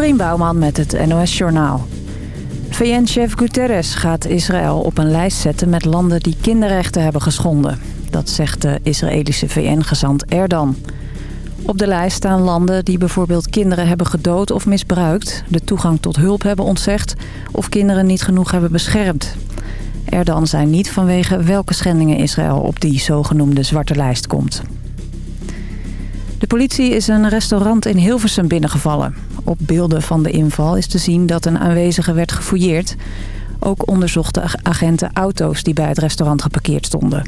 Dorien Bouwman met het NOS Journaal. VN-chef Guterres gaat Israël op een lijst zetten met landen die kinderrechten hebben geschonden. Dat zegt de Israëlische VN-gezant Erdan. Op de lijst staan landen die bijvoorbeeld kinderen hebben gedood of misbruikt... de toegang tot hulp hebben ontzegd of kinderen niet genoeg hebben beschermd. Erdan zei niet vanwege welke schendingen Israël op die zogenoemde zwarte lijst komt. De politie is een restaurant in Hilversum binnengevallen. Op beelden van de inval is te zien dat een aanwezige werd gefouilleerd. Ook onderzochten agenten auto's die bij het restaurant geparkeerd stonden.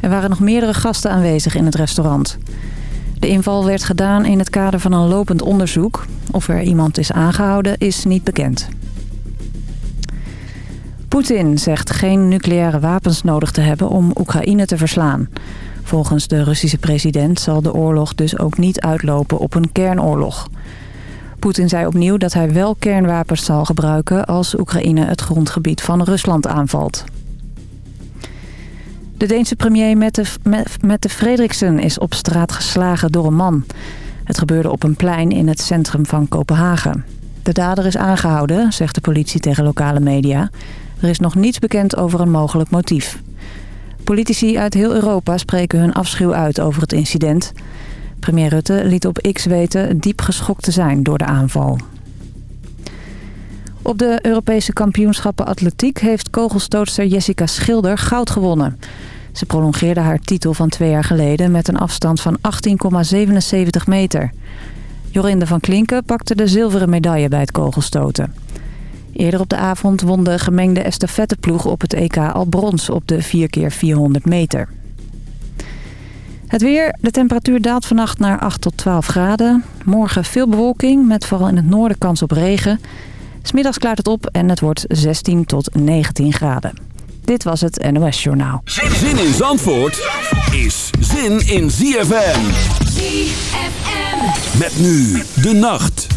Er waren nog meerdere gasten aanwezig in het restaurant. De inval werd gedaan in het kader van een lopend onderzoek. Of er iemand is aangehouden is niet bekend. Poetin zegt geen nucleaire wapens nodig te hebben om Oekraïne te verslaan. Volgens de Russische president zal de oorlog dus ook niet uitlopen op een kernoorlog. Poetin zei opnieuw dat hij wel kernwapens zal gebruiken als Oekraïne het grondgebied van Rusland aanvalt. De Deense premier Mette, Mette Frederiksen is op straat geslagen door een man. Het gebeurde op een plein in het centrum van Kopenhagen. De dader is aangehouden, zegt de politie tegen lokale media. Er is nog niets bekend over een mogelijk motief. Politici uit heel Europa spreken hun afschuw uit over het incident. Premier Rutte liet op X weten diep geschokt te zijn door de aanval. Op de Europese kampioenschappen atletiek heeft kogelstootster Jessica Schilder goud gewonnen. Ze prolongeerde haar titel van twee jaar geleden met een afstand van 18,77 meter. Jorinde van Klinken pakte de zilveren medaille bij het kogelstoten. Eerder op de avond won de gemengde estafetteploeg op het EK al brons op de 4x400 meter. Het weer. De temperatuur daalt vannacht naar 8 tot 12 graden. Morgen veel bewolking met vooral in het noorden kans op regen. Smiddags klaart het op en het wordt 16 tot 19 graden. Dit was het NOS Journaal. Zin in Zandvoort is zin in ZFM. ZFM. Met nu de nacht.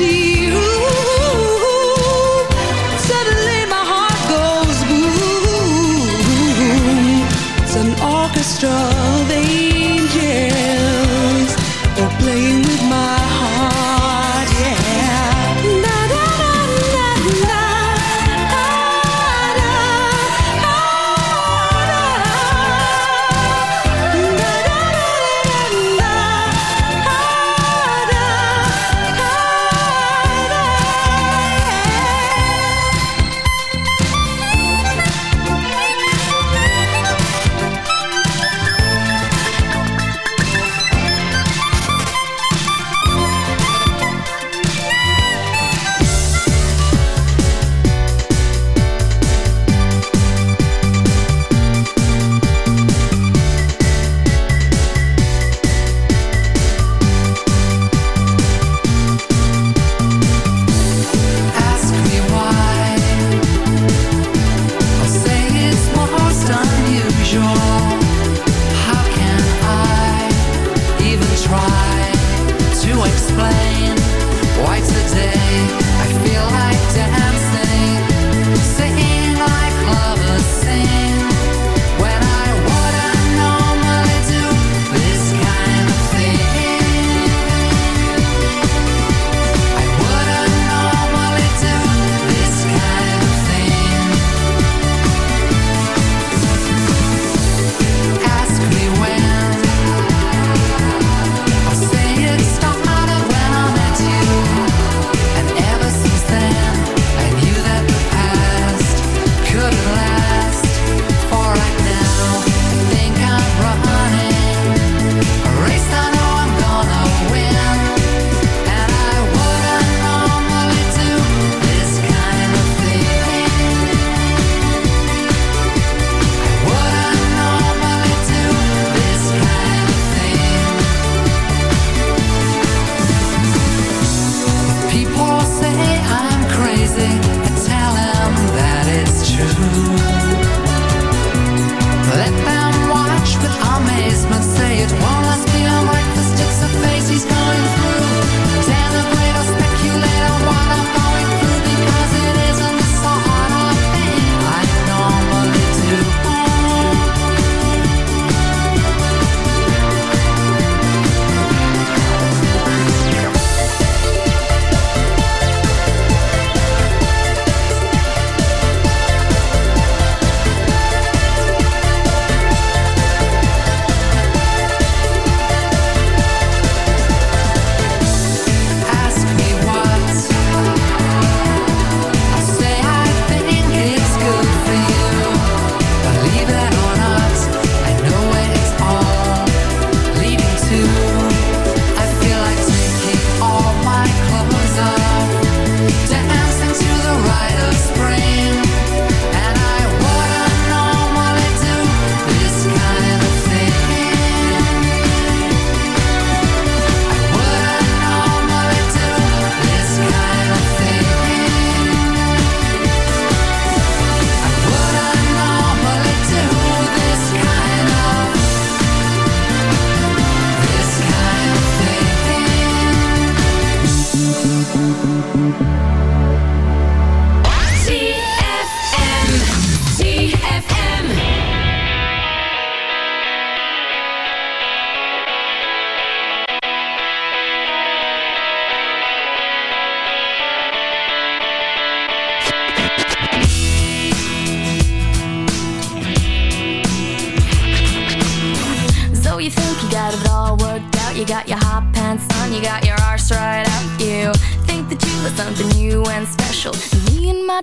see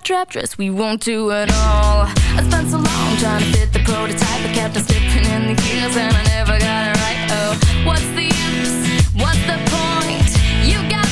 dress, we won't do it all. I spent so long trying to fit the prototype, I kept on slipping in the gears and I never got it right. Oh, what's the use? What's the point? You got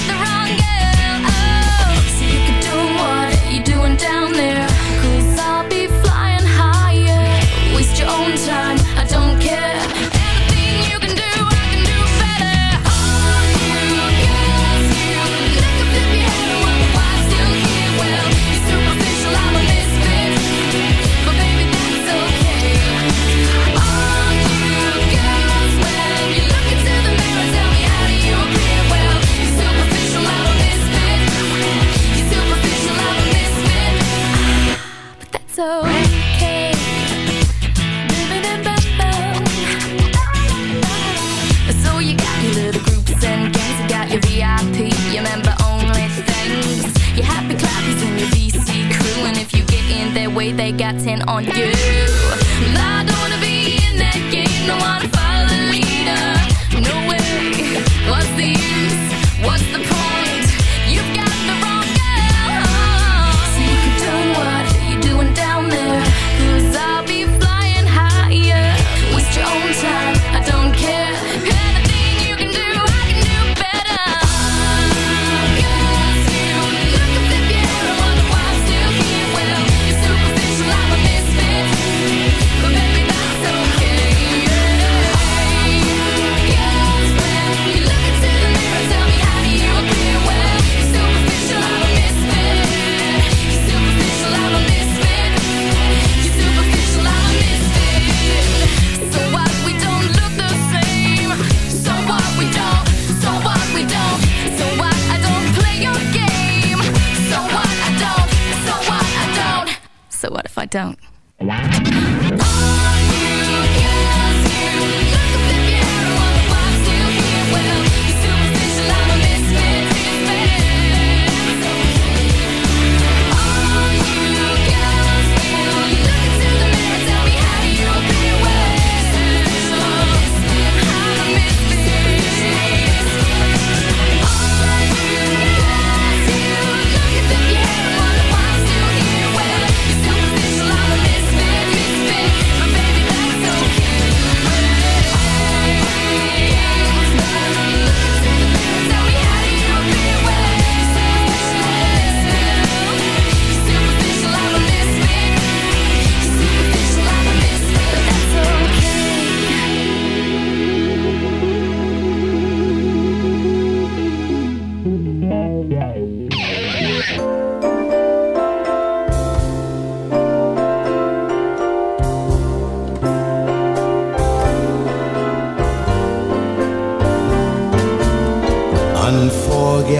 way they got 10 on you. I don't wanna be in that game, no,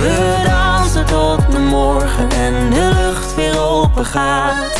we dansen tot de morgen en de lucht weer open gaat.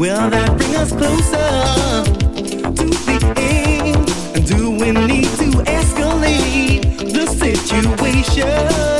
will that bring us closer to the end? And do we need to escalate the situation?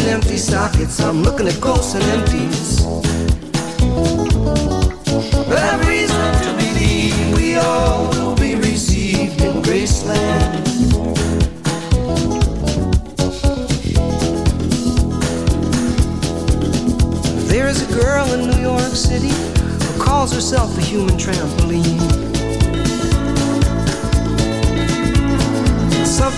And empty sockets. I'm looking at ghosts and empties. I've reason to believe we all will be received in Graceland. There is a girl in New York City who calls herself a human trampoline.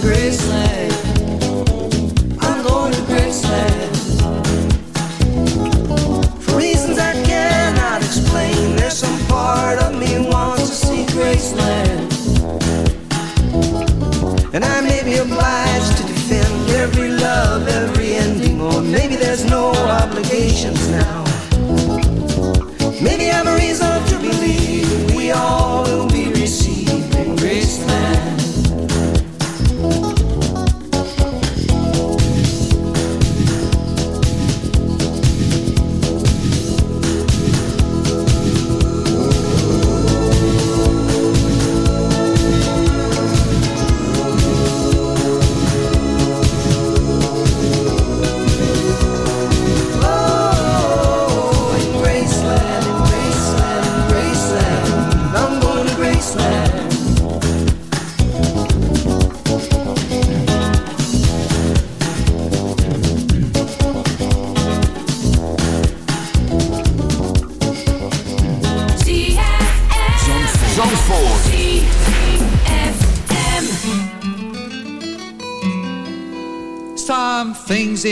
Graceland,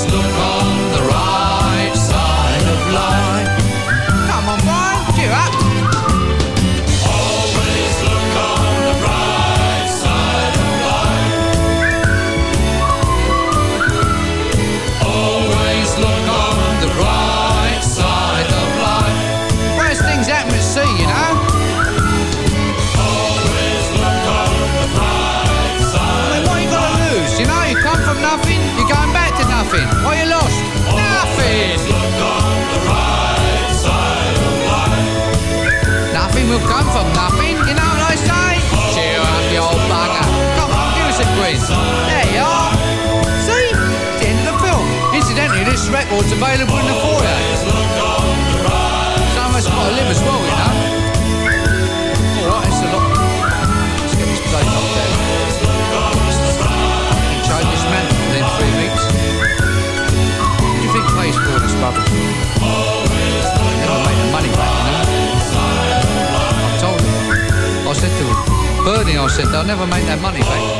Always look record's available in the foyer. Some of us got to live as well, you know. Alright, it's a lot. This man within three weeks. You think? Never the money back, you know. I told him. I said to him, Bernie, I said, they'll never make that money back.